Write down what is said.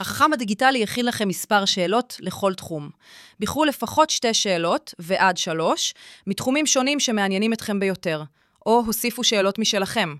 החכם הדיגיטלי הכין לכם מספר שאלות לכל תחום. בחרו לפחות שתי שאלות, ועד שלוש, מתחומים שונים שמעניינים אתכם ביותר, או הוסיפו שאלות משלכם.